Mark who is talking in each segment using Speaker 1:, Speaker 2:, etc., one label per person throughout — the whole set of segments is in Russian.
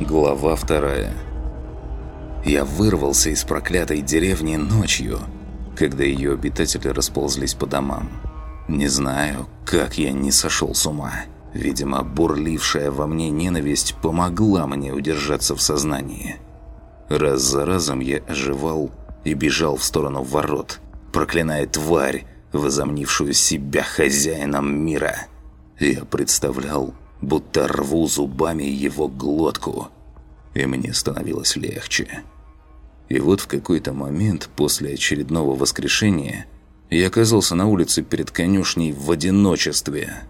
Speaker 1: Глава вторая. Я вырвался из проклятой деревни ночью, когда ее обитатели расползлись по домам. Не знаю, как я не сошел с ума. Видимо, бурлившая во мне ненависть помогла мне удержаться в сознании. Раз за разом я оживал и бежал в сторону ворот, проклиная тварь, возомнившую себя хозяином мира. Я представлял, будто рву зубами его глотку, и мне становилось легче. И вот в какой-то момент после очередного воскрешения я оказался на улице перед конюшней в одиночестве.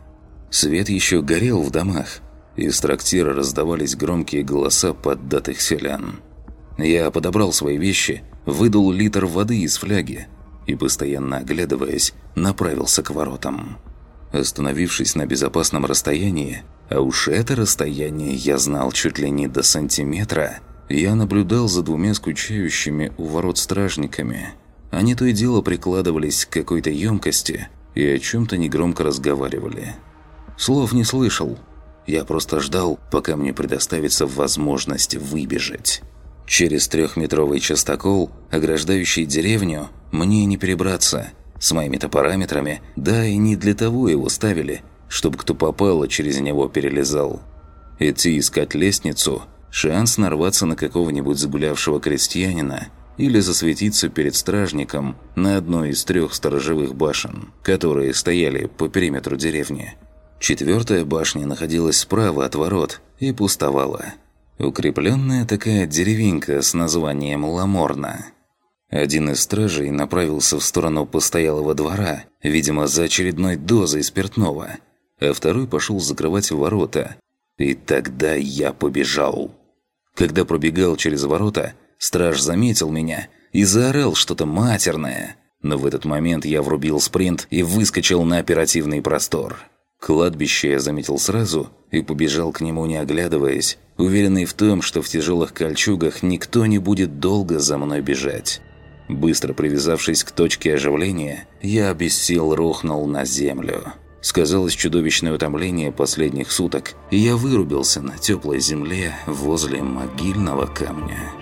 Speaker 1: Свет еще горел в домах, из трактира раздавались громкие голоса поддатых селян. Я подобрал свои вещи, выдал литр воды из фляги и, постоянно оглядываясь, направился к воротам. Остановившись на безопасном расстоянии, а уж это расстояние я знал чуть ли не до сантиметра, я наблюдал за двумя скучающими у ворот стражниками. Они то и дело прикладывались к какой-то емкости и о чем-то негромко разговаривали. Слов не слышал. Я просто ждал, пока мне предоставится возможность выбежать. Через трехметровый частокол, ограждающий деревню, мне не перебраться – с моими-то параметрами, да и не для того его ставили, чтобы кто попало через него перелезал. Идти искать лестницу – шанс нарваться на какого-нибудь загулявшего крестьянина или засветиться перед стражником на одной из трех сторожевых башен, которые стояли по периметру деревни. Четвертая башня находилась справа от ворот и пустовала. Укрепленная такая деревенька с названием Ламорна – один из стражей направился в сторону постоялого двора, видимо, за очередной дозой спиртного, а второй пошел закрывать ворота. И тогда я побежал. Когда пробегал через ворота, страж заметил меня и заорал что-то матерное. Но в этот момент я врубил спринт и выскочил на оперативный простор. Кладбище я заметил сразу и побежал к нему не оглядываясь, уверенный в том, что в тяжелых кольчугах никто не будет долго за мной бежать. Быстро привязавшись к точке оживления, я без сил рухнул на землю. Сказалось чудовищное утомление последних суток, и я вырубился на теплой земле возле могильного камня.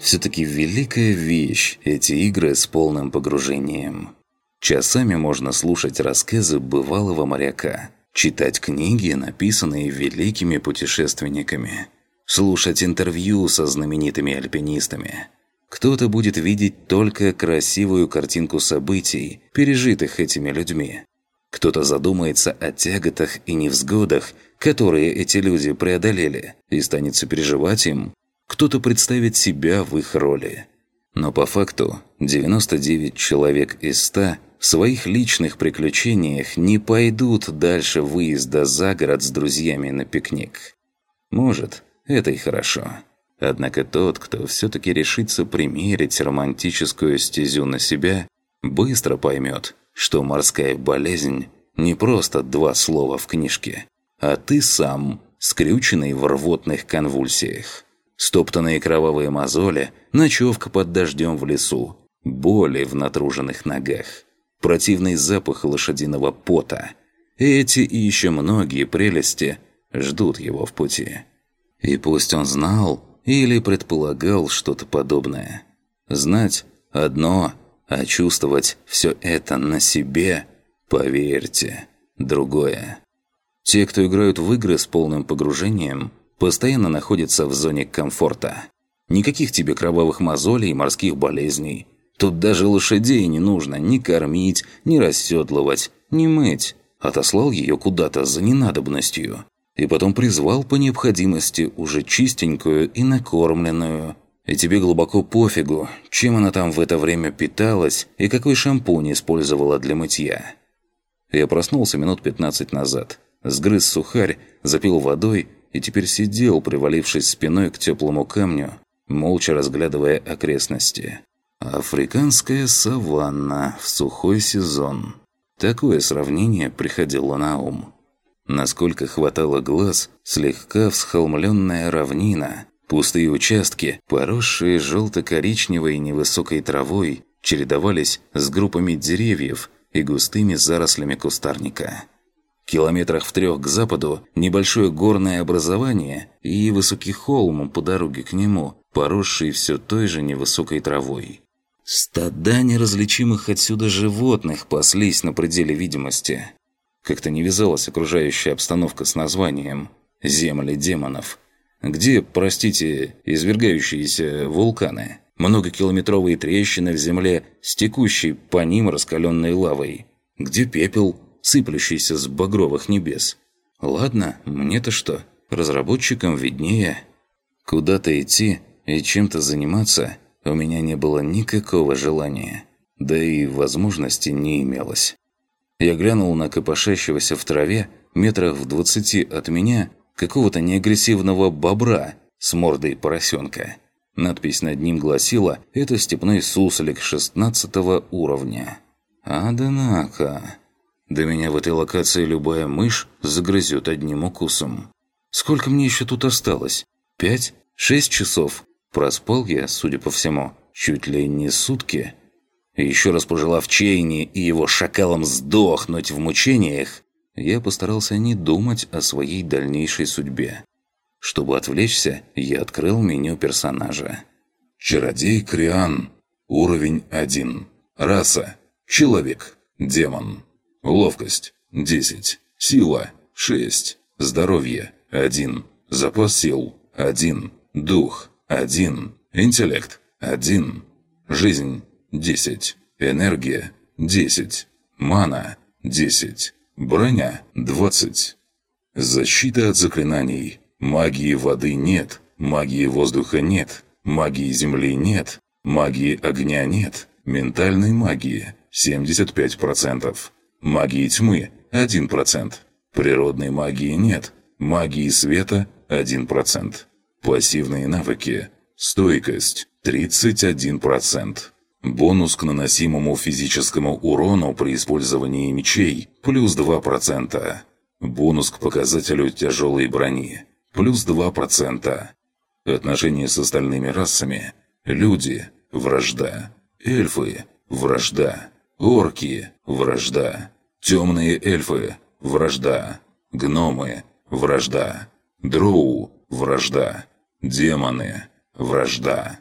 Speaker 1: Все-таки великая вещь эти игры с полным погружением. Часами можно слушать рассказы бывалого моряка, читать книги, написанные великими путешественниками – слушать интервью со знаменитыми альпинистами. Кто-то будет видеть только красивую картинку событий, пережитых этими людьми. Кто-то задумается о тяготах и невзгодах, которые эти люди преодолели, и станет сопереживать им. Кто-то представит себя в их роли. Но по факту 99 человек из 100 в своих личных приключениях не пойдут дальше выезда за город с друзьями на пикник. Может, это и хорошо. Однако тот, кто все-таки решится примерить романтическую стезю на себя, быстро поймет, что морская болезнь не просто два слова в книжке, а ты сам, скрюченный в рвотных конвульсиях. Стоптанные кровавые мозоли, ночевка под дождем в лесу, боли в натруженных ногах, противный запах лошадиного пота. Эти и еще многие прелести ждут его в пути. И пусть он знал или предполагал что-то подобное. Знать одно, а чувствовать все это на себе, поверьте, другое. Те, кто играют в игры с полным погружением, постоянно находятся в зоне комфорта. Никаких тебе кровавых мозолей и морских болезней. Тут даже лошадей не нужно ни кормить, ни расседлывать, ни мыть. Отослал ее куда-то за ненадобностью и потом призвал по необходимости уже чистенькую и накормленную. И тебе глубоко пофигу, чем она там в это время питалась и какой шампунь использовала для мытья. Я проснулся минут 15 назад, сгрыз сухарь, запил водой и теперь сидел, привалившись спиной к теплому камню, молча разглядывая окрестности. Африканская саванна в сухой сезон. Такое сравнение приходило на ум. Насколько хватало глаз, слегка всхолмленная равнина, пустые участки, поросшие желто-коричневой невысокой травой, чередовались с группами деревьев и густыми зарослями кустарника. Километрах в трех к западу небольшое горное образование и высокий холм по дороге к нему, поросший все той же невысокой травой. Стада неразличимых отсюда животных паслись на пределе видимости. Как-то не вязалась окружающая обстановка с названием «Земли демонов». Где, простите, извергающиеся вулканы? Многокилометровые трещины в земле с по ним раскаленной лавой. Где пепел, сыплющийся с багровых небес? Ладно, мне-то что? Разработчикам виднее. Куда-то идти и чем-то заниматься у меня не было никакого желания. Да и возможности не имелось. Я глянул на копошащегося в траве, метрах в двадцати от меня, какого-то неагрессивного бобра с мордой поросенка. Надпись над ним гласила «Это степной суслик 16 уровня». Однако... До меня в этой локации любая мышь загрызет одним укусом. Сколько мне еще тут осталось? Пять? Шесть часов? Проспал я, судя по всему, чуть ли не сутки. И еще раз пожелав Чейни и его шакалам сдохнуть в мучениях, я постарался не думать о своей дальнейшей судьбе. Чтобы отвлечься, я открыл меню персонажа.
Speaker 2: Чародей Криан. Уровень 1. Раса. Человек. Демон. Ловкость. 10. Сила. 6. Здоровье. 1. Запас сил. 1. Дух. 1. Интеллект. 1. Жизнь. 10. Энергия. 10. Мана. 10. Броня. 20. Защита от заклинаний. Магии воды нет. Магии воздуха нет. Магии земли нет. Магии огня нет. Ментальной магии. 75%. Магии тьмы. 1%. Природной магии нет. Магии света. 1%. Пассивные навыки. Стойкость – 31%. Бонус к наносимому физическому урону при использовании мечей – плюс 2%. Бонус к показателю тяжелой брони – плюс 2%. Отношения с остальными расами – люди – вражда, эльфы – вражда, орки – вражда, темные эльфы – вражда, гномы – вражда, дроу – вражда. Демоны. Вражда.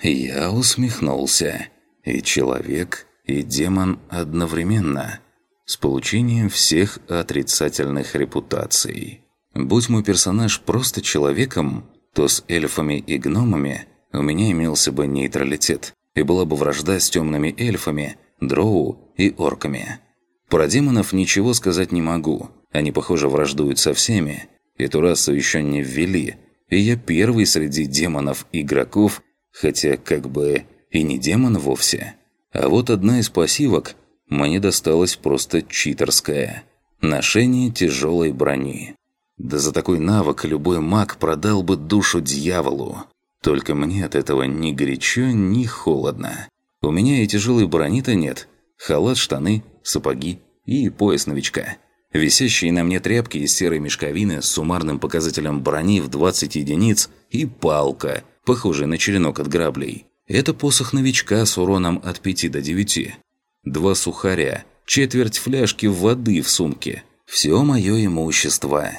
Speaker 1: Я усмехнулся. И человек, и демон одновременно. С получением всех отрицательных репутаций. Будь мой персонаж просто человеком, то с эльфами и гномами у меня имелся бы нейтралитет, и была бы вражда с темными эльфами, дроу и орками. Про демонов ничего сказать не могу. Они, похоже, враждуют со всеми. Эту расу еще не ввели – и я первый среди демонов-игроков, хотя как бы и не демон вовсе. А вот одна из пассивок мне досталась просто читерская. Ношение тяжелой брони. Да за такой навык любой маг продал бы душу дьяволу. Только мне от этого ни горячо, ни холодно. У меня и тяжелой брони-то нет. Халат, штаны, сапоги и пояс новичка. Висящие на мне тряпки из серой мешковины с суммарным показателем брони в 20 единиц и палка, похожая на черенок от граблей. Это посох новичка с уроном от 5 до 9. Два сухаря, четверть фляжки воды в сумке. Все мое имущество.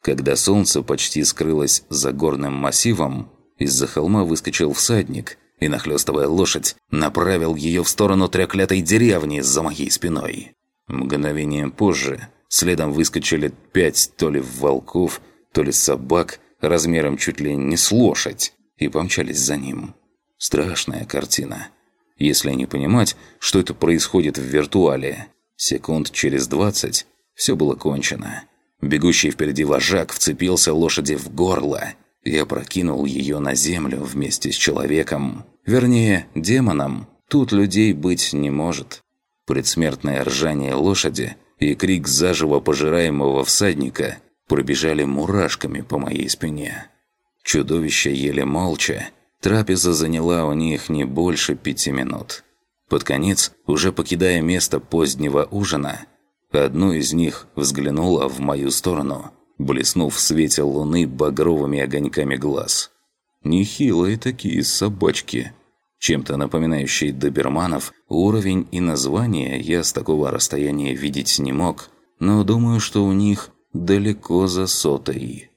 Speaker 1: Когда солнце почти скрылось за горным массивом, из-за холма выскочил всадник и, нахлёстывая лошадь, направил ее в сторону треклятой деревни за моей спиной. Мгновением позже следом выскочили пять то ли волков, то ли собак, размером чуть ли не с лошадь, и помчались за ним. Страшная картина. Если не понимать, что это происходит в виртуале. Секунд через двадцать все было кончено. Бегущий впереди вожак вцепился лошади в горло и опрокинул ее на землю вместе с человеком. Вернее, демоном. Тут людей быть не может предсмертное ржание лошади и крик заживо пожираемого всадника пробежали мурашками по моей спине. Чудовище еле молча, трапеза заняла у них не больше пяти минут. Под конец, уже покидая место позднего ужина, одну из них взглянула в мою сторону, блеснув в свете луны багровыми огоньками глаз. Нехилые такие собачки – чем-то напоминающий доберманов, уровень и название я с такого расстояния видеть не мог, но думаю, что у них далеко за сотой.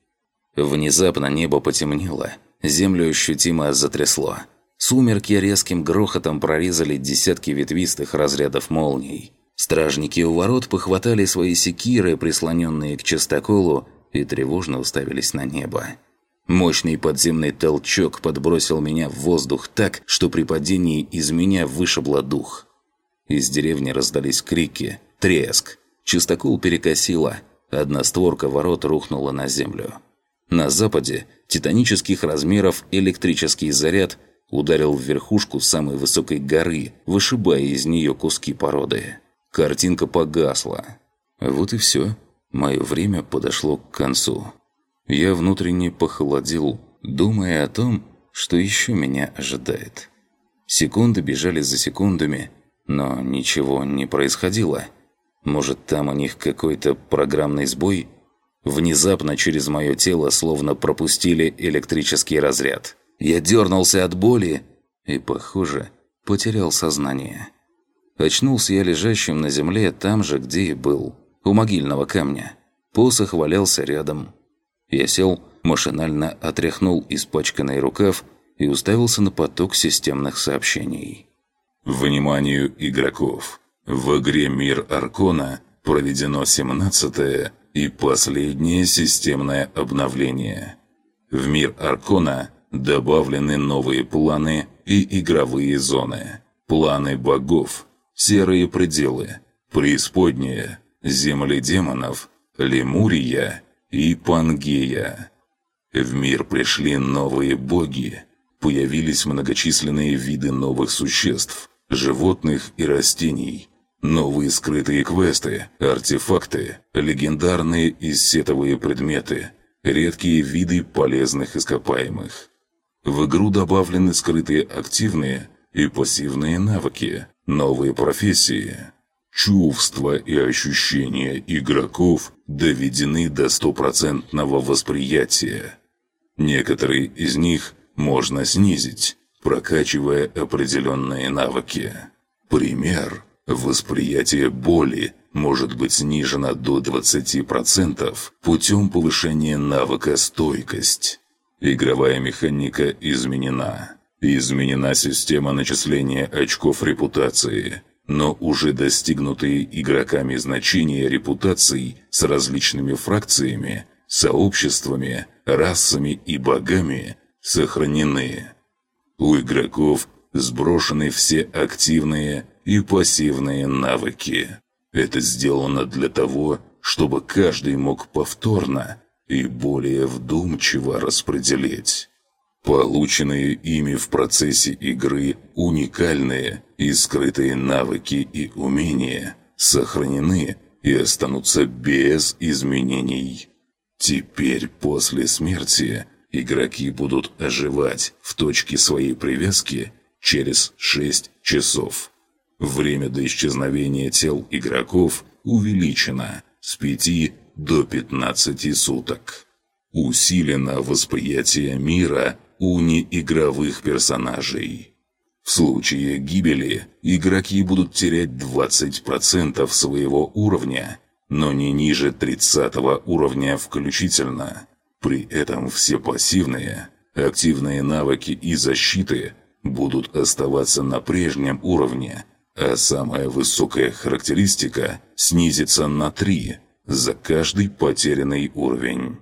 Speaker 1: Внезапно небо потемнело, землю ощутимо затрясло. Сумерки резким грохотом прорезали десятки ветвистых разрядов молний. Стражники у ворот похватали свои секиры, прислоненные к частоколу, и тревожно уставились на небо. Мощный подземный толчок подбросил меня в воздух так, что при падении из меня вышибло дух. Из деревни раздались крики, треск. Чистокол перекосило, одна створка ворот рухнула на землю. На западе титанических размеров электрический заряд ударил в верхушку самой высокой горы, вышибая из нее куски породы. Картинка погасла. Вот и все. Мое время подошло к концу. Я внутренне похолодел, думая о том, что еще меня ожидает. Секунды бежали за секундами, но ничего не происходило. Может, там у них какой-то программный сбой? Внезапно через мое тело словно пропустили электрический разряд. Я дернулся от боли и, похоже, потерял сознание. Очнулся я лежащим на земле там же, где и был, у могильного камня. Посох валялся рядом. Я сел, машинально отряхнул испачканный рукав и уставился на поток системных сообщений.
Speaker 2: Вниманию игроков! В игре «Мир Аркона» проведено 17 и последнее системное обновление. В «Мир Аркона» добавлены новые планы и игровые зоны. Планы богов, серые пределы, преисподние, земли демонов, Лемурия и Пангея. В мир пришли новые боги, появились многочисленные виды новых существ, животных и растений, новые скрытые квесты, артефакты, легендарные и сетовые предметы, редкие виды полезных ископаемых. В игру добавлены скрытые активные и пассивные навыки, новые профессии. Чувства и ощущения игроков доведены до стопроцентного восприятия. Некоторые из них можно снизить, прокачивая определенные навыки. Пример. Восприятие боли может быть снижено до 20% путем повышения навыка стойкость. Игровая механика изменена. Изменена система начисления очков репутации – но уже достигнутые игроками значения репутаций с различными фракциями, сообществами, расами и богами сохранены. У игроков сброшены все активные и пассивные навыки. Это сделано для того, чтобы каждый мог повторно и более вдумчиво распределить. Полученные ими в процессе игры уникальные и скрытые навыки и умения сохранены и останутся без изменений. Теперь после смерти игроки будут оживать в точке своей привязки через 6 часов. Время до исчезновения тел игроков увеличено с 5 до 15 суток. Усилено восприятие мира у неигровых персонажей. В случае гибели игроки будут терять 20% своего уровня, но не ниже 30 уровня включительно. При этом все пассивные, активные навыки и защиты будут оставаться на прежнем уровне, а самая высокая характеристика снизится на 3 за каждый потерянный уровень.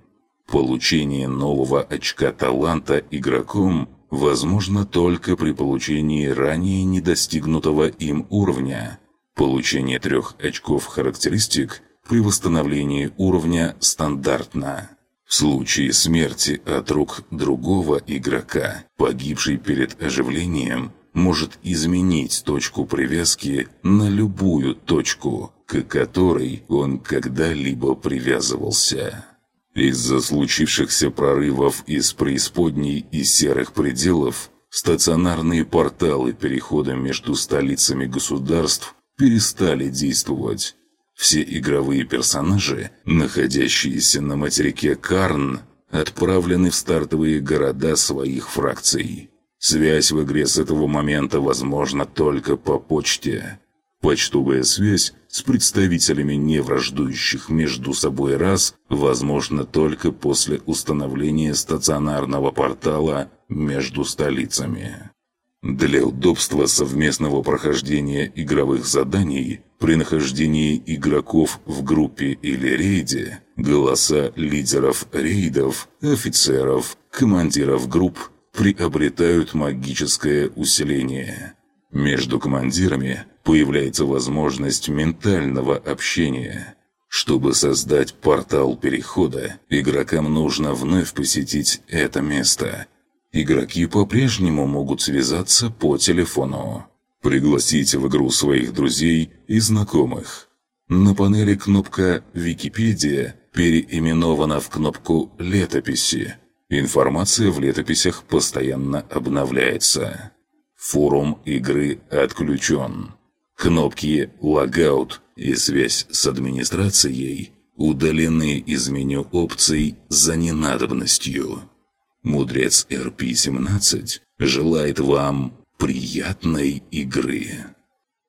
Speaker 2: Получение нового очка таланта игроком возможно только при получении ранее недостигнутого им уровня. Получение трех очков характеристик при восстановлении уровня стандартно. В случае смерти от рук другого игрока, погибший перед оживлением, может изменить точку привязки на любую точку, к которой он когда-либо привязывался. Из-за случившихся прорывов из преисподней и серых пределов стационарные порталы перехода между столицами государств перестали действовать. Все игровые персонажи, находящиеся на материке Карн, отправлены в стартовые города своих фракций. Связь в игре с этого момента возможна только по почте. Почтовая связь с представителями невраждующих между собой рас возможна только после установления стационарного портала между столицами. Для удобства совместного прохождения игровых заданий при нахождении игроков в группе или рейде голоса лидеров рейдов, офицеров, командиров групп приобретают магическое усиление. Между командирами появляется возможность ментального общения. Чтобы создать портал перехода, игрокам нужно вновь посетить это место. Игроки по-прежнему могут связаться по телефону. Пригласить в игру своих друзей и знакомых. На панели кнопка «Википедия» переименована в кнопку «Летописи». Информация в летописях постоянно обновляется. Форум игры отключен. Кнопки «Логаут» и «Связь с администрацией» удалены из меню опций за ненадобностью. Мудрец РП-17 желает вам приятной игры.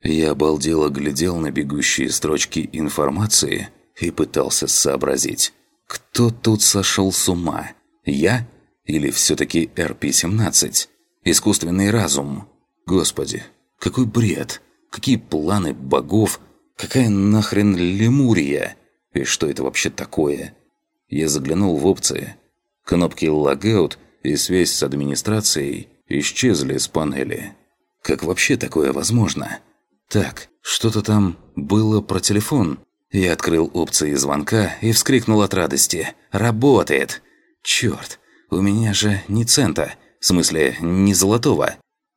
Speaker 1: Я обалдело глядел на бегущие строчки информации и пытался сообразить, кто тут сошел с ума, я или все-таки РП-17? Искусственный разум? Господи, какой бред! Какие планы богов? Какая нахрен лемурия? И что это вообще такое? Я заглянул в опции. Кнопки «Логаут» и связь с администрацией исчезли с панели. Как вообще такое возможно? Так, что-то там было про телефон. Я открыл опции звонка и вскрикнул от радости. «Работает!» «Черт, у меня же не цента, в смысле, не золотого».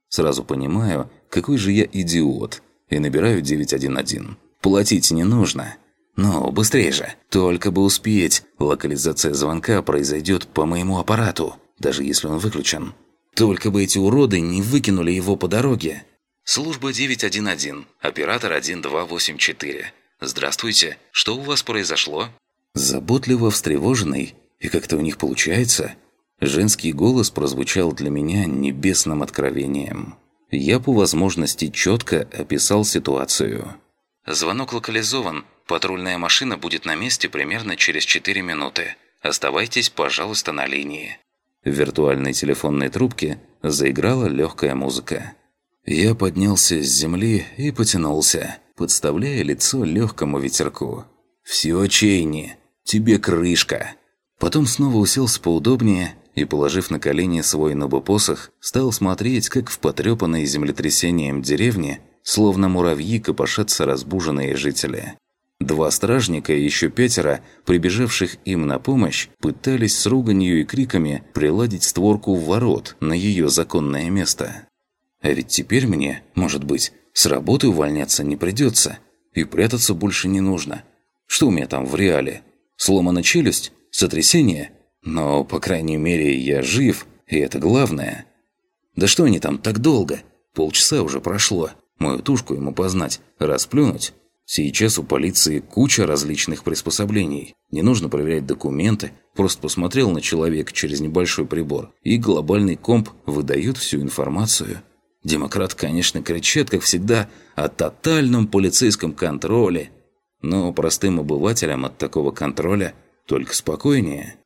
Speaker 1: Сразу понимаю, какой же я идиот, и набираю 911. Платить не нужно. Но быстрее же, только бы успеть. Локализация звонка произойдет по моему аппарату, даже если он выключен. Только бы эти уроды не выкинули его по дороге. Служба 911, оператор 1284. Здравствуйте, что у вас произошло? Заботливо встревоженный, и как-то у них получается. Женский голос прозвучал для меня небесным откровением. Я по возможности четко описал ситуацию. «Звонок локализован. Патрульная машина будет на месте примерно через 4 минуты. Оставайтесь, пожалуйста, на линии». В виртуальной телефонной трубке заиграла легкая музыка. Я поднялся с земли и потянулся, подставляя лицо легкому ветерку. «Все, Чейни, тебе крышка!» Потом снова уселся поудобнее и, положив на колени свой нобопосох, стал смотреть, как в потрепанной землетрясением деревне, словно муравьи копошатся разбуженные жители. Два стражника и еще пятеро, прибежавших им на помощь, пытались с руганью и криками приладить створку в ворот на ее законное место. А ведь теперь мне, может быть, с работы увольняться не придется, и прятаться больше не нужно. Что у меня там в реале? Сломана челюсть? Сотрясение? Но, по крайней мере, я жив, и это главное. Да что они там так долго? Полчаса уже прошло. Мою тушку ему познать, расплюнуть. Сейчас у полиции куча различных приспособлений. Не нужно проверять документы, просто посмотрел на человека через небольшой прибор, и глобальный комп выдает всю информацию. Демократ, конечно, кричат, как всегда, о тотальном полицейском контроле. Но простым обывателям от такого контроля только спокойнее.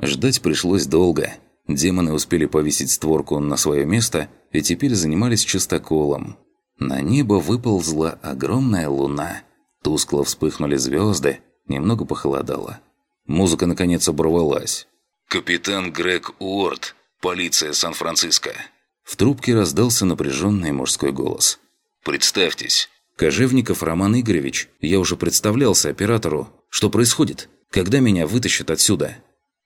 Speaker 1: Ждать пришлось долго. Демоны успели повесить створку на свое место и теперь занимались чистоколом. На небо выползла огромная луна. Тускло вспыхнули звезды, немного похолодало. Музыка наконец оборвалась. «Капитан Грег Уорд, полиция Сан-Франциско». В трубке раздался напряженный мужской голос. «Представьтесь». «Кожевников Роман Игоревич, я уже представлялся оператору. Что происходит? Когда меня вытащат отсюда?»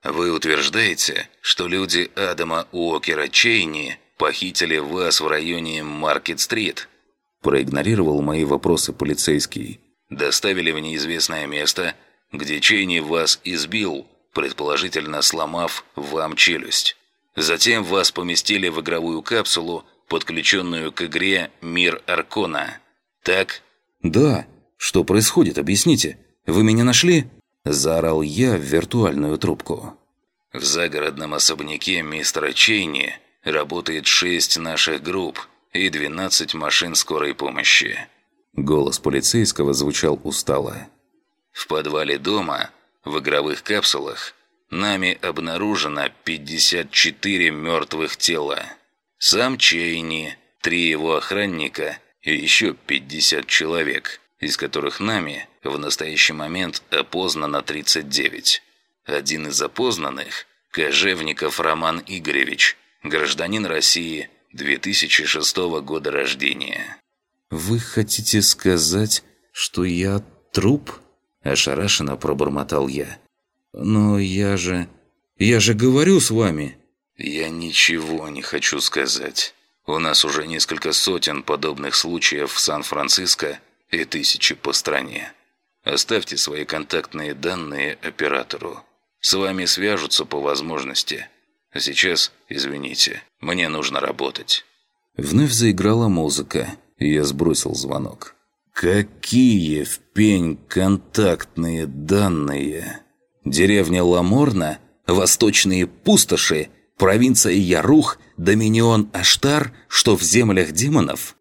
Speaker 1: «Вы утверждаете, что люди Адама Уокера Чейни похитили вас в районе Маркет-стрит?» Проигнорировал мои вопросы полицейский. «Доставили в неизвестное место, где Чейни вас избил, предположительно сломав вам челюсть. Затем вас поместили в игровую капсулу, подключенную к игре «Мир Аркона». Так?» «Да. Что происходит, объясните. Вы меня нашли?» Заорал я в виртуальную трубку. В загородном особняке мистера Чейни работает шесть наших групп и 12 машин скорой помощи. Голос полицейского звучал устало. «В подвале дома, в игровых капсулах, нами обнаружено 54 мертвых тела. Сам Чейни, три его охранника и еще 50 человек, из которых нами в настоящий момент опознано 39. Один из опознанных – Кожевников Роман Игоревич, гражданин России, 2006 года рождения. «Вы хотите сказать, что я труп?» – ошарашенно пробормотал я. «Но я же... я же говорю с вами!» «Я ничего не хочу сказать. У нас уже несколько сотен подобных случаев в Сан-Франциско и тысячи по стране. Оставьте свои контактные данные оператору. С вами свяжутся по возможности. А сейчас, извините, мне нужно работать». Вновь заиграла музыка, и я сбросил звонок. «Какие в пень контактные данные?» «Деревня Ламорна, восточные пустоши, провинция Ярух, доминион Аштар, что в землях демонов?»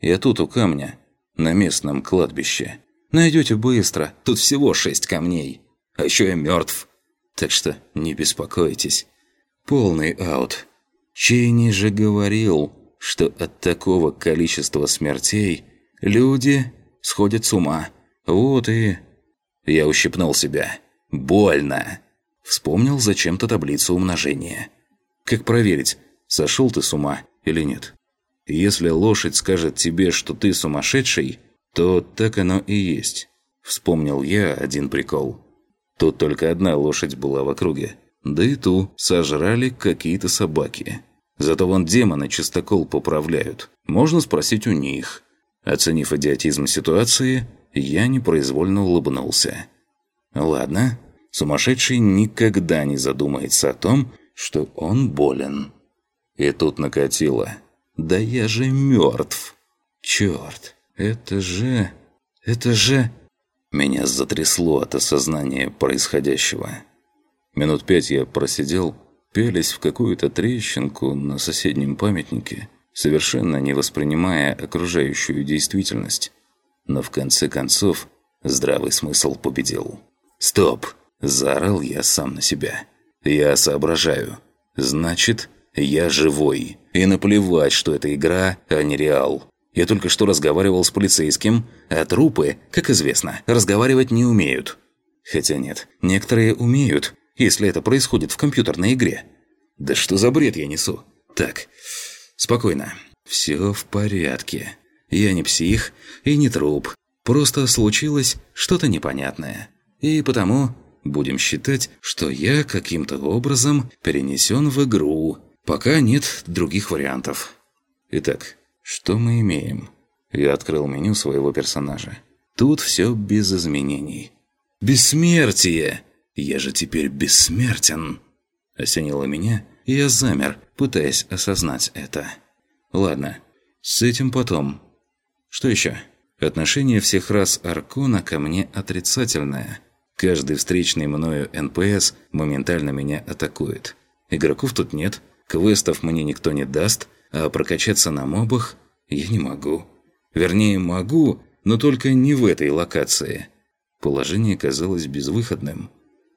Speaker 1: «Я тут у камня, на местном кладбище. Найдете быстро, тут всего шесть камней. А еще я мертв, так что не беспокойтесь. Полный аут. Чейни же говорил, что от такого количества смертей люди сходят с ума. Вот и... Я ущипнул себя. Больно. Вспомнил зачем-то таблицу умножения. Как проверить, сошел ты с ума или нет? Если лошадь скажет тебе, что ты сумасшедший, то так оно и есть. Вспомнил я один прикол. Тут только одна лошадь была в округе. Да и ту сожрали какие-то собаки. Зато вон демоны чистокол поправляют. Можно спросить у них. Оценив идиотизм ситуации, я непроизвольно улыбнулся. Ладно, сумасшедший никогда не задумается о том, что он болен. И тут накатило. Да я же мертв. Черт, это же... Это же... Меня затрясло от осознания происходящего. Минут пять я просидел, пялись в какую-то трещинку на соседнем памятнике, совершенно не воспринимая окружающую действительность. Но в конце концов здравый смысл победил. «Стоп!» – заорал я сам на себя. «Я соображаю. Значит, я живой. И наплевать, что это игра, а не реал. Я только что разговаривал с полицейским, а трупы, как известно, разговаривать не умеют. Хотя нет, некоторые умеют, если это происходит в компьютерной игре. Да что за бред я несу? Так, спокойно. Все в порядке. Я не псих и не труп. Просто случилось что-то непонятное. И потому будем считать, что я каким-то образом перенесен в игру, пока нет других вариантов. Итак, что мы имеем? Я открыл меню своего персонажа. Тут все без изменений. «Бессмертие! Я же теперь бессмертен!» Осенило меня, и я замер, пытаясь осознать это. «Ладно, с этим потом. Что еще?» Отношение всех рас Аркона ко мне отрицательное. Каждый встречный мною НПС моментально меня атакует. Игроков тут нет, квестов мне никто не даст, а прокачаться на мобах я не могу. Вернее, могу, но только не в этой локации. Положение казалось безвыходным.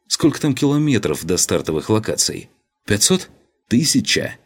Speaker 1: Сколько там километров до стартовых локаций? Пятьсот? Тысяча?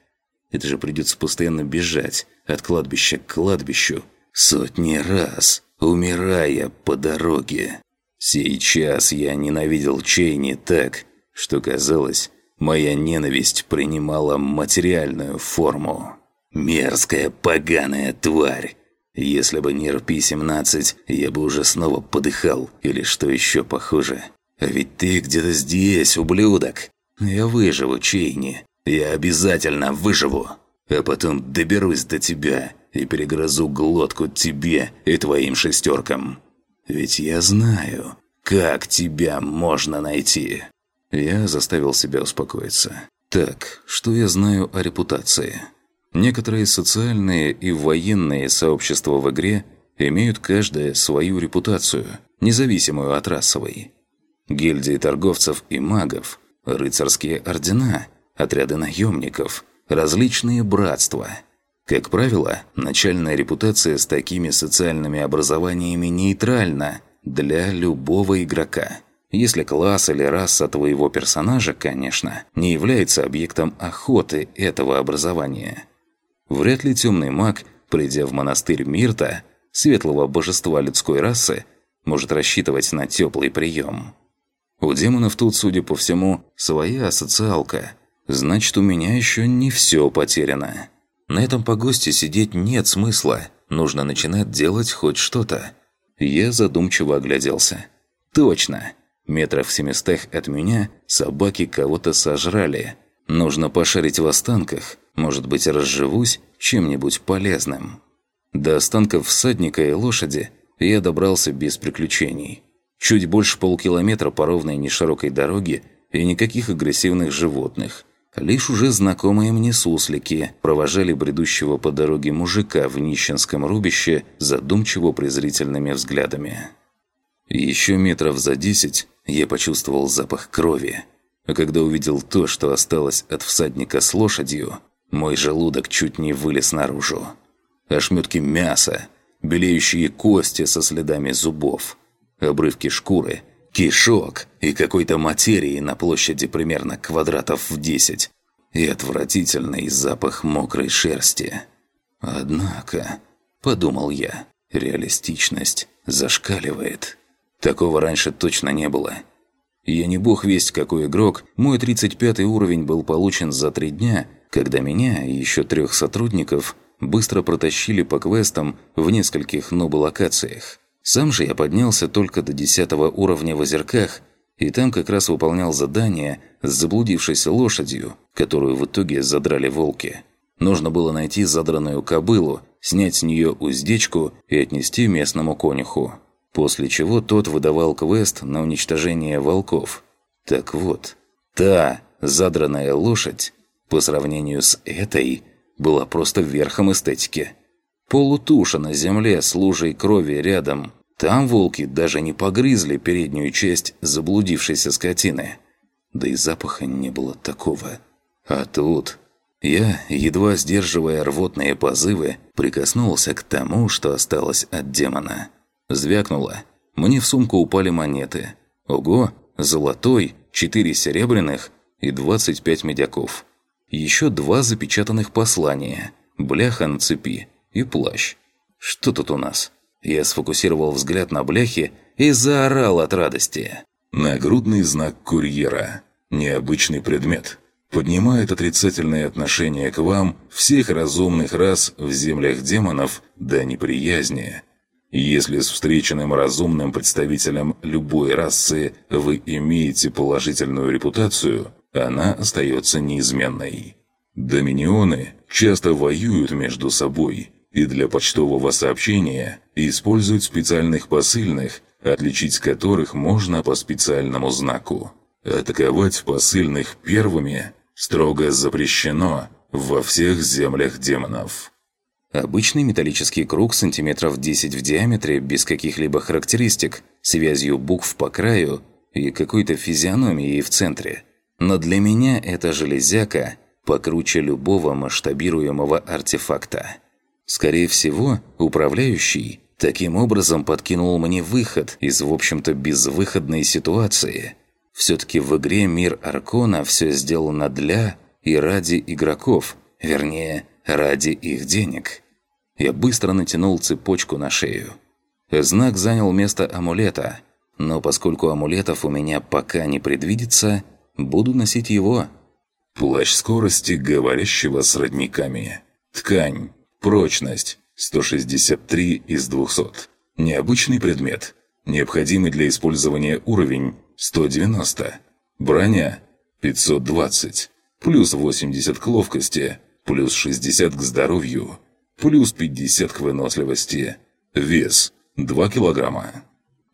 Speaker 1: Это же придется постоянно бежать от кладбища к кладбищу. Сотни раз, умирая по дороге. Сейчас я ненавидел Чейни так, что казалось, моя ненависть принимала материальную форму. Мерзкая поганая тварь. Если бы не РП-17, я бы уже снова подыхал, или что еще похуже. А ведь ты где-то здесь, ублюдок. Я выживу, Чейни. Я обязательно выживу. А потом доберусь до тебя и перегрызу глотку тебе и твоим шестеркам. Ведь я знаю, как тебя можно найти. Я заставил себя успокоиться. Так, что я знаю о репутации? Некоторые социальные и военные сообщества в игре имеют каждое свою репутацию, независимую от расовой. Гильдии торговцев и магов, рыцарские ордена, отряды наемников, различные братства. Как правило, начальная репутация с такими социальными образованиями нейтральна для любого игрока. Если класс или раса твоего персонажа, конечно, не является объектом охоты этого образования. Вряд ли темный маг, придя в монастырь Мирта, светлого божества людской расы, может рассчитывать на теплый прием. У демонов тут, судя по всему, своя социалка. Значит, у меня еще не все потеряно. На этом погосте сидеть нет смысла. Нужно начинать делать хоть что-то. Я задумчиво огляделся. Точно. Метров в семистах от меня собаки кого-то сожрали. Нужно пошарить в останках. Может быть, разживусь чем-нибудь полезным. До останков всадника и лошади я добрался без приключений. Чуть больше полкилометра по ровной неширокой дороге и никаких агрессивных животных. Лишь уже знакомые мне суслики провожали бредущего по дороге мужика в нищенском рубище задумчиво презрительными взглядами. Еще метров за десять я почувствовал запах крови. А когда увидел то, что осталось от всадника с лошадью, мой желудок чуть не вылез наружу. Ошметки мяса, белеющие кости со следами зубов, обрывки шкуры, кишок и какой-то материи на площади примерно квадратов в 10 и отвратительный запах мокрой шерсти. Однако, подумал я, реалистичность зашкаливает. Такого раньше точно не было. Я не бог весть какой игрок, мой 35 уровень был получен за три дня, когда меня и еще трех сотрудников быстро протащили по квестам в нескольких нобу-локациях. Сам же я поднялся только до 10 уровня в озерках, и там как раз выполнял задание с заблудившейся лошадью, которую в итоге задрали волки. Нужно было найти задранную кобылу, снять с нее уздечку и отнести местному конюху. После чего тот выдавал квест на уничтожение волков. Так вот, та задранная лошадь, по сравнению с этой, была просто верхом эстетики. Полутуша на земле с лужей крови рядом. Там волки даже не погрызли переднюю часть заблудившейся скотины. Да и запаха не было такого. А тут... Я, едва сдерживая рвотные позывы, прикоснулся к тому, что осталось от демона. Звякнуло. Мне в сумку упали монеты. Ого, золотой, четыре серебряных и 25 медяков. Еще два запечатанных послания, бляха на цепи и плащ. Что тут у нас? Я сфокусировал взгляд на бляхе и заорал от радости.
Speaker 2: Нагрудный знак курьера. Необычный предмет. Поднимает отрицательное отношение к вам всех разумных рас в землях демонов до неприязни. Если с встреченным разумным представителем любой расы вы имеете положительную репутацию, она остается неизменной. Доминионы часто воюют между собой и для почтового сообщения используют специальных посыльных, отличить которых можно по специальному знаку. Атаковать посыльных первыми строго запрещено во всех землях демонов.
Speaker 1: Обычный металлический круг сантиметров 10 в диаметре без каких-либо характеристик, связью букв по краю и какой-то физиономией в центре. Но для меня эта железяка покруче любого масштабируемого артефакта. Скорее всего, управляющий таким образом подкинул мне выход из, в общем-то, безвыходной ситуации. Все-таки в игре «Мир Аркона» все сделано для и ради игроков, вернее, ради их денег. Я быстро натянул цепочку на шею. Знак занял место амулета, но поскольку амулетов у меня пока не предвидится, буду носить его.
Speaker 2: Плащ скорости говорящего с родниками. Ткань. Прочность. 163 из 200. Необычный предмет. Необходимый для использования уровень 190. Броня 520. Плюс 80 к ловкости плюс 60 к здоровью, плюс 50 к выносливости. Вес – 2 килограмма.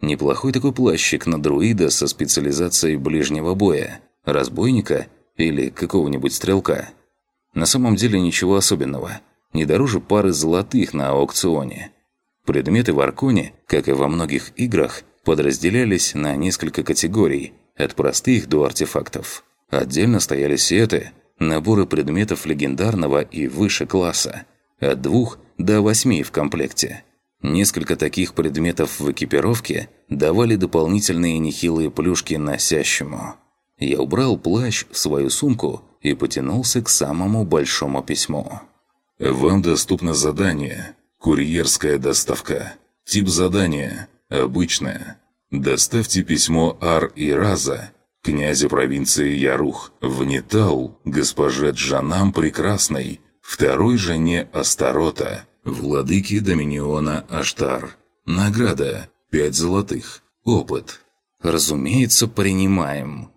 Speaker 1: Неплохой такой плащик на друида со специализацией ближнего боя, разбойника или какого-нибудь стрелка. На самом деле ничего особенного, не дороже пары золотых на аукционе. Предметы в Арконе, как и во многих играх, подразделялись на несколько категорий, от простых до артефактов. Отдельно стояли сеты – наборы предметов легендарного и выше класса. от двух до восьми в комплекте. Несколько таких предметов в экипировке давали дополнительные нехилые плюшки носящему. Я убрал плащ в свою сумку и потянулся к самому большому письму.
Speaker 2: «Вам доступно задание. Курьерская доставка. Тип задания. Обычное. Доставьте письмо Ар и Раза, князя провинции Ярух, в Нетал, госпоже Джанам Прекрасной, второй жене Астарота, владыки Доминиона Аштар. Награда – пять золотых. Опыт.
Speaker 1: Разумеется, принимаем.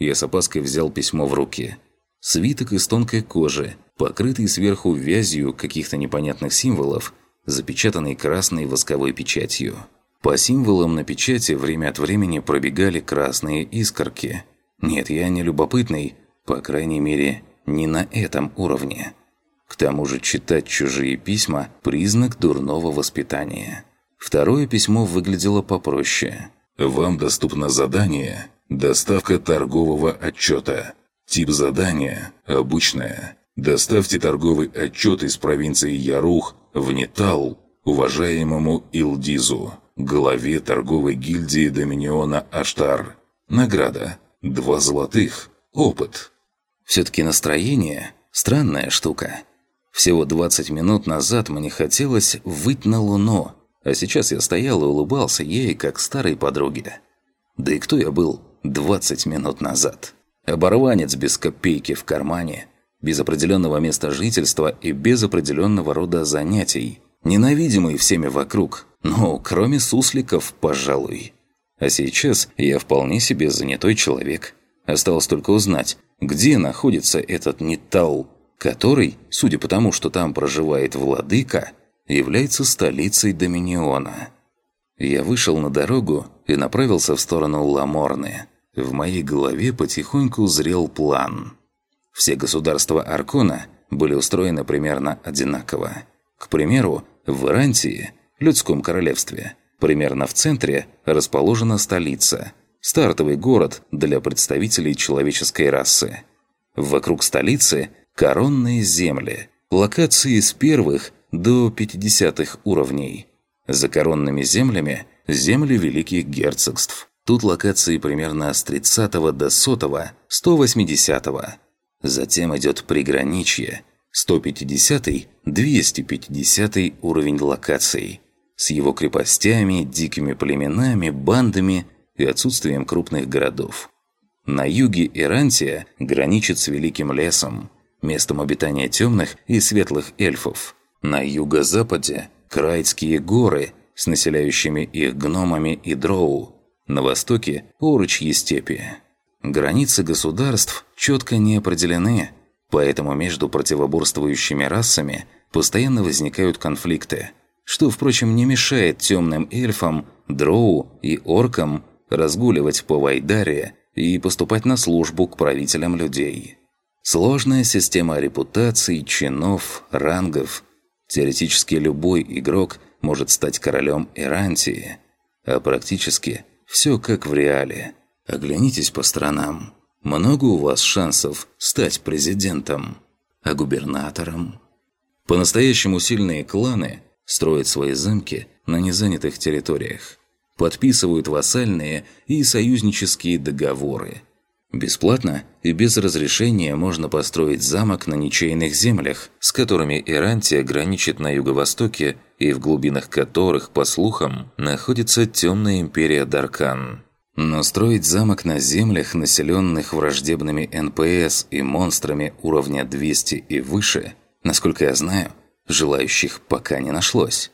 Speaker 1: Я с опаской взял письмо в руки. Свиток из тонкой кожи, покрытый сверху вязью каких-то непонятных символов, запечатанный красной восковой печатью. По символам на печати время от времени пробегали красные искорки. Нет, я не любопытный, по крайней мере, не на этом уровне. К тому же читать чужие письма – признак дурного воспитания. Второе письмо выглядело попроще.
Speaker 2: «Вам доступно задание «Доставка торгового отчета». Тип задания – обычное. Доставьте торговый отчет из провинции Ярух в Нетал уважаемому Илдизу главе торговой гильдии Доминиона Аштар. Награда. Два золотых. Опыт.
Speaker 1: Все-таки настроение – странная штука. Всего 20 минут назад мне хотелось выйти на луну, а сейчас я стоял и улыбался ей, как старой подруге. Да и кто я был 20 минут назад? Оборванец без копейки в кармане, без определенного места жительства и без определенного рода занятий. Ненавидимый всеми вокруг, ну, кроме сусликов, пожалуй. А сейчас я вполне себе занятой человек. Осталось только узнать, где находится этот Нитал, который, судя по тому, что там проживает владыка, является столицей Доминиона. Я вышел на дорогу и направился в сторону Ламорны. В моей голове потихоньку зрел план. Все государства Аркона были устроены примерно одинаково. К примеру, в Ирантии – людском королевстве. Примерно в центре расположена столица, стартовый город для представителей человеческой расы. Вокруг столицы – коронные земли, локации с первых до 50-х уровней. За коронными землями – земли великих герцогств. Тут локации примерно с 30 до 100, 180. -го. Затем идет приграничье – 150-250 уровень локаций с его крепостями, дикими племенами, бандами и отсутствием крупных городов. На юге Ирантия граничит с Великим лесом, местом обитания темных и светлых эльфов. На юго-западе – Крайдские горы с населяющими их гномами и дроу. На востоке – Орочьи степи. Границы государств четко не определены, поэтому между противоборствующими расами постоянно возникают конфликты – что, впрочем, не мешает темным эльфам, дроу и оркам разгуливать по Вайдаре и поступать на службу к правителям людей. Сложная система репутаций, чинов, рангов. Теоретически любой игрок может стать королем Ирантии, а практически все как в реале. Оглянитесь по сторонам. Много у вас шансов стать президентом, а губернатором? По-настоящему сильные кланы – строят свои замки на незанятых территориях, подписывают вассальные и союзнические договоры. Бесплатно и без разрешения можно построить замок на ничейных землях, с которыми Ирантия граничит на юго-востоке и в глубинах которых, по слухам, находится темная империя Даркан. Но строить замок на землях, населенных враждебными НПС и монстрами уровня 200 и выше, насколько я знаю, Желающих пока не нашлось.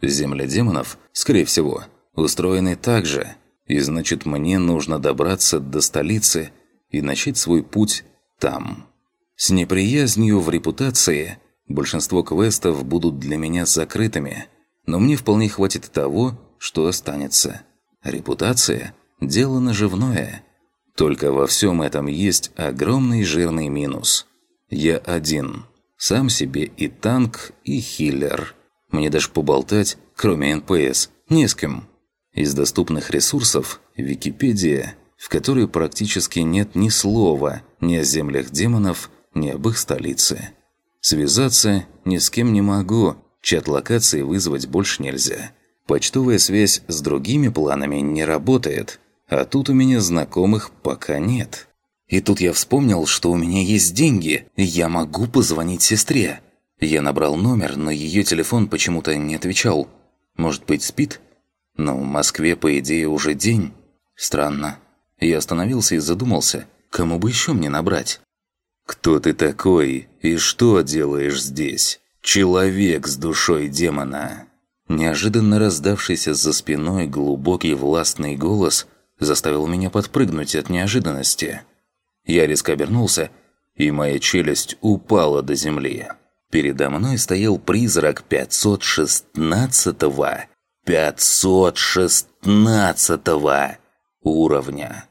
Speaker 1: Земли демонов, скорее всего, устроены так же, и значит мне нужно добраться до столицы и начать свой путь там. С неприязнью в репутации большинство квестов будут для меня закрытыми, но мне вполне хватит того, что останется. Репутация – дело наживное. Только во всем этом есть огромный жирный минус. Я один – сам себе и танк, и хилер. Мне даже поболтать, кроме НПС, не с кем. Из доступных ресурсов – Википедия, в которой практически нет ни слова ни о землях демонов, ни об их столице. Связаться ни с кем не могу, чат локации вызвать больше нельзя. Почтовая связь с другими планами не работает, а тут у меня знакомых пока нет. И тут я вспомнил, что у меня есть деньги, и я могу позвонить сестре. Я набрал номер, но ее телефон почему-то не отвечал. Может быть, спит? Но в Москве, по идее, уже день. Странно. Я остановился и задумался, кому бы еще мне набрать? «Кто ты такой и что делаешь здесь? Человек с душой демона!» Неожиданно раздавшийся за спиной глубокий властный голос заставил меня подпрыгнуть от неожиданности. Я резко обернулся, и моя челюсть упала до земли. Передо мной стоял призрак 516-го, 516-го уровня.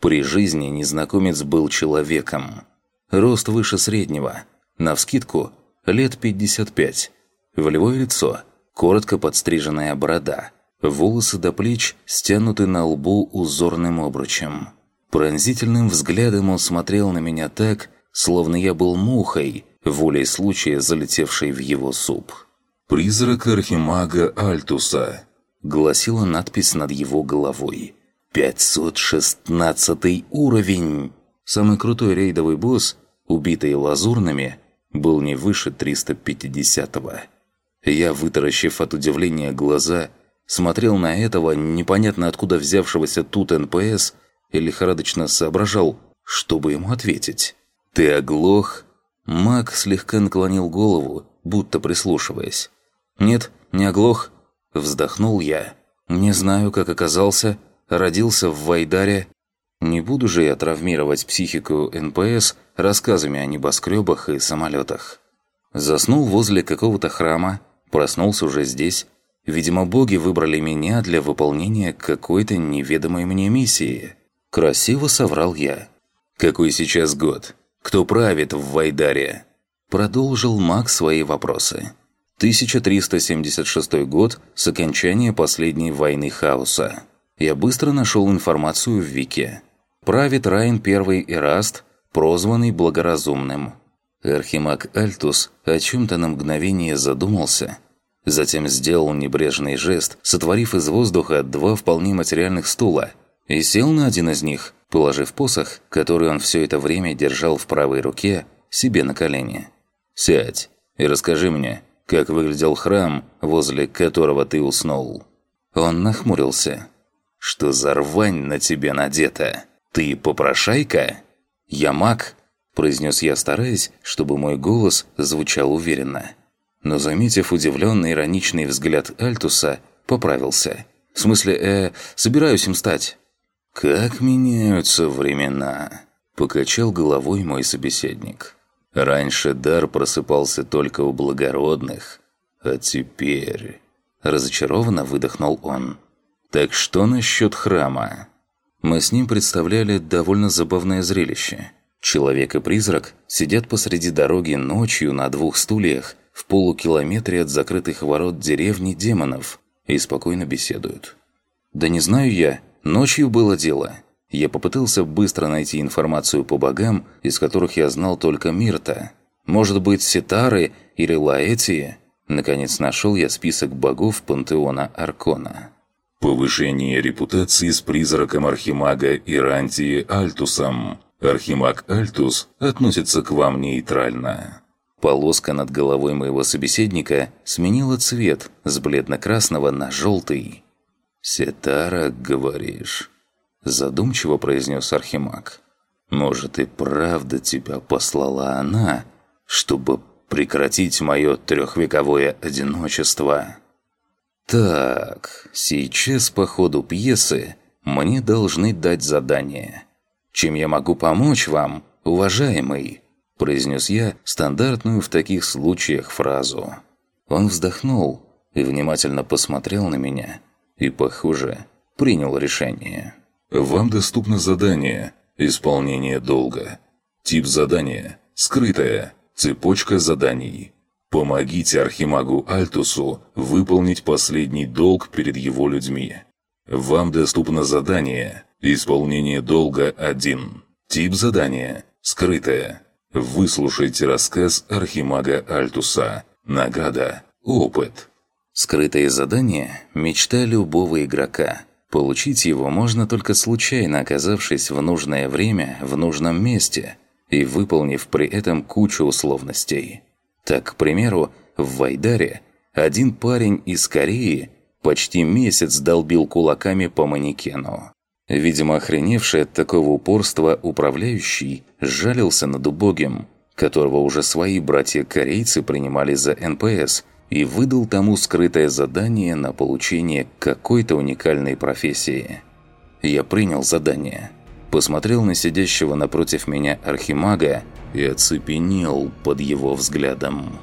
Speaker 1: При жизни незнакомец был человеком. Рост выше среднего, навскидку лет 55. Волевое лицо, коротко подстриженная борода, волосы до плеч стянуты на лбу узорным обручем. Пронзительным взглядом он смотрел на меня так, словно я был мухой, волей случая залетевшей в его суп.
Speaker 2: «Призрак Архимага Альтуса», —
Speaker 1: гласила надпись над его головой. «516 уровень!» Самый крутой рейдовый босс, убитый лазурными, был не выше 350-го. Я, вытаращив от удивления глаза, смотрел на этого непонятно откуда взявшегося тут НПС и лихорадочно соображал, что бы ему ответить. «Ты оглох?» Маг слегка наклонил голову, будто прислушиваясь. «Нет, не оглох». Вздохнул я. «Не знаю, как оказался. Родился в Вайдаре. Не буду же я травмировать психику НПС рассказами о небоскребах и самолетах. Заснул возле какого-то храма, проснулся уже здесь. Видимо, боги выбрали меня для выполнения какой-то неведомой мне миссии. Красиво соврал я. «Какой сейчас год? Кто правит в Вайдаре?» Продолжил маг свои вопросы. 1376 год с окончания последней войны хаоса. Я быстро нашел информацию в Вике правит Райн I Эраст, прозванный Благоразумным. Архимаг Альтус о чем-то на мгновение задумался, затем сделал небрежный жест, сотворив из воздуха два вполне материальных стула, и сел на один из них, положив посох, который он все это время держал в правой руке, себе на колени. «Сядь и расскажи мне, как выглядел храм, возле которого ты уснул». Он нахмурился. «Что за рвань на тебе надета?» «Ты попрошайка?» «Я маг», – произнес я, стараясь, чтобы мой голос звучал уверенно. Но, заметив удивленный ироничный взгляд Альтуса, поправился. «В смысле, э, собираюсь им стать». «Как меняются времена», – покачал головой мой собеседник. «Раньше дар просыпался только у благородных, а теперь...» Разочарованно выдохнул он. «Так что насчет храма?» Мы с ним представляли довольно забавное зрелище. Человек и призрак сидят посреди дороги ночью на двух стульях в полукилометре от закрытых ворот деревни демонов и спокойно беседуют. «Да не знаю я, ночью было дело». Я попытался быстро найти информацию по богам, из которых я знал только Мирта. Может быть, Ситары или Лаэтии? Наконец нашел я список богов пантеона Аркона.
Speaker 2: Повышение репутации с призраком Архимага Ирантии Альтусом. Архимаг Альтус относится к вам нейтрально.
Speaker 1: Полоска над головой моего собеседника сменила цвет с бледно-красного на желтый. «Сетара, говоришь?» Задумчиво произнес Архимаг. «Может, и правда тебя послала она, чтобы прекратить мое трехвековое одиночество?» Так, сейчас по ходу пьесы мне должны дать задание. Чем я могу помочь вам, уважаемый? произнес я стандартную в таких случаях фразу. Он вздохнул и внимательно посмотрел на меня и, похоже, принял решение.
Speaker 2: Вам доступно задание «Исполнение долга». Тип задания «Скрытая». Цепочка заданий. Помогите Архимагу Альтусу выполнить последний долг перед его людьми. Вам доступно задание «Исполнение долга 1». Тип задания «Скрытое». Выслушайте рассказ Архимага Альтуса. Награда. Опыт.
Speaker 1: Скрытое задание – мечта любого игрока. Получить его можно только случайно оказавшись в нужное время в нужном месте и выполнив при этом кучу условностей. Так, к примеру, в Вайдаре один парень из Кореи почти месяц долбил кулаками по манекену. Видимо, охреневший от такого упорства управляющий сжалился над убогим, которого уже свои братья-корейцы принимали за НПС, и выдал тому скрытое задание на получение какой-то уникальной профессии. Я принял задание, посмотрел на сидящего напротив меня архимага и оцепенел под его взглядом.